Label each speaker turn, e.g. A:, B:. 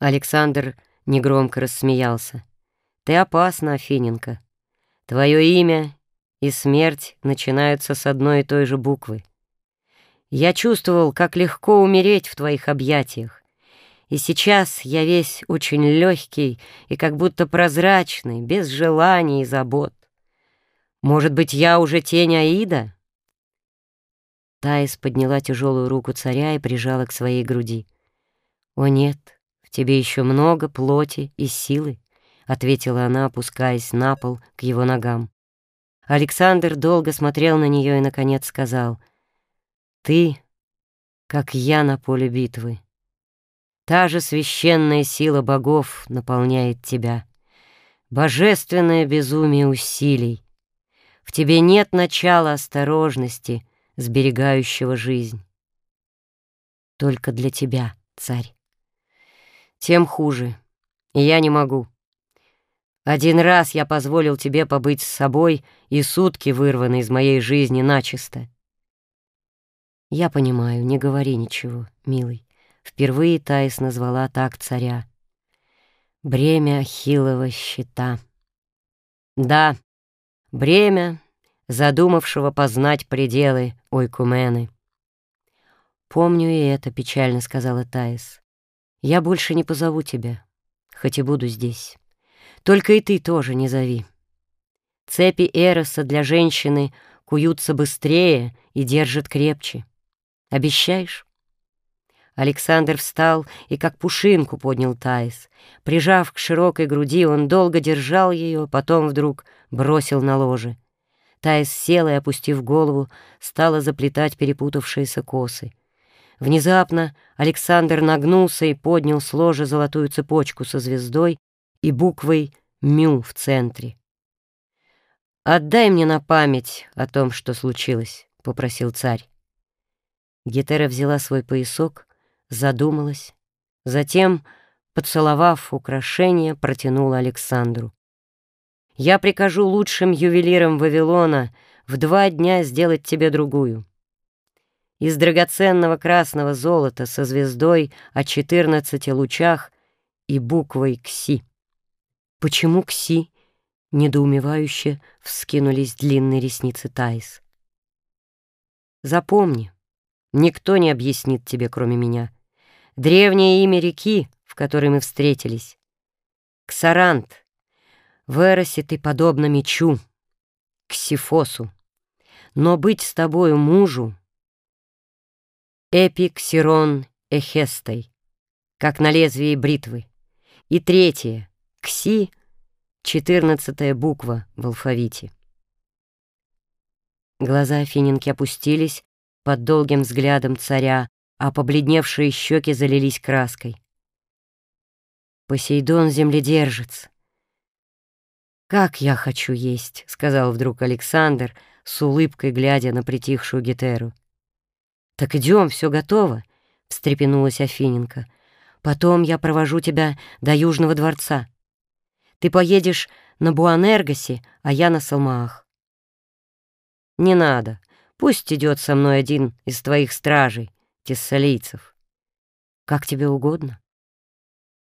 A: Александр негромко рассмеялся. «Ты опасна, Афиненко. Твое имя и смерть начинаются с одной и той же буквы. Я чувствовал, как легко умереть в твоих объятиях. И сейчас я весь очень легкий и как будто прозрачный, без желаний и забот. Может быть, я уже тень Аида?» Таис подняла тяжелую руку царя и прижала к своей груди. «О нет, тебе еще много плоти и силы», — ответила она, опускаясь на пол к его ногам. Александр долго смотрел на нее и, наконец, сказал, «Ты, как я на поле битвы. Та же священная сила богов наполняет тебя. Божественное безумие усилий. В тебе нет начала осторожности, сберегающего жизнь. Только для тебя, царь. Тем хуже. Я не могу. Один раз я позволил тебе побыть с собой, и сутки вырваны из моей жизни начисто. Я понимаю, не говори ничего, милый. Впервые Таис назвала так царя. Бремя Ахиллова щита. Да, бремя, задумавшего познать пределы Ойкумены. «Помню и это», — печально сказала Таис. «Я больше не позову тебя, хоть и буду здесь. Только и ты тоже не зови. Цепи Эроса для женщины куются быстрее и держат крепче. Обещаешь?» Александр встал и как пушинку поднял Таис. Прижав к широкой груди, он долго держал ее, потом вдруг бросил на ложе. Таис села и, опустив голову, стала заплетать перепутавшиеся косы. Внезапно Александр нагнулся и поднял с ложа золотую цепочку со звездой и буквой «Мю» в центре. «Отдай мне на память о том, что случилось», — попросил царь. Гетера взяла свой поясок, задумалась, затем, поцеловав украшение, протянула Александру. Я прикажу лучшим ювелирам Вавилона в два дня сделать тебе другую. Из драгоценного красного золота со звездой о четырнадцати лучах и буквой «Кси». «Почему Кси?» — недоумевающе вскинулись длинные ресницы Таис. «Запомни, никто не объяснит тебе, кроме меня. Древнее имя реки, в которой мы встретились. Ксарант, в Эросе ты подобна мечу, к Сифосу, но быть с тобою мужу Эпик Сирон Эхестой, как на лезвии бритвы. И третье — Кси, четырнадцатая буква в алфавите. Глаза Афиненки опустились под долгим взглядом царя, а побледневшие щеки залились краской. Посейдон земледержец, «Как я хочу есть!» — сказал вдруг Александр, с улыбкой глядя на притихшую Гетеру. «Так идем, все готово!» — встрепенулась Афиненко. «Потом я провожу тебя до Южного дворца. Ты поедешь на Буанергосе, а я на Салмаах». «Не надо. Пусть идет со мной один из твоих стражей, тессалийцев. Как тебе угодно».